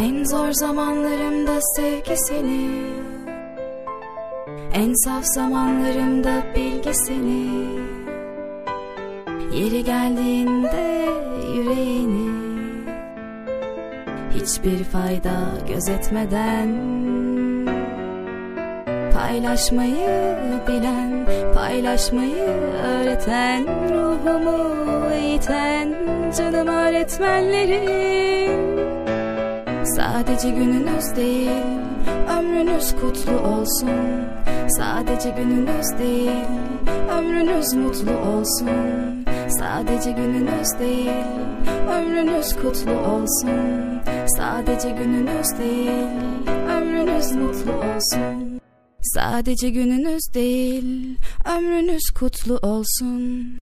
En zor zamanlarımda sevgi seni. En saf zamanlarımda bilgi seni. Yeri geldiğinde yüreğini Hiçbir fayda gözetmeden Paylaşmayı bilen, paylaşmayı öğreten Ruhumu eğiten canım öğretmenlerim Sadece gününüz değil, ömrünüz kutlu olsun. Sadece gününüz değil, ömrünüz mutlu olsun. Sadece gününüz değil, ömrünüz kutlu olsun. Sadece gününüz değil, ömrünüz mutlu olsun. Sadece gününüz değil, ömrünüz kutlu olsun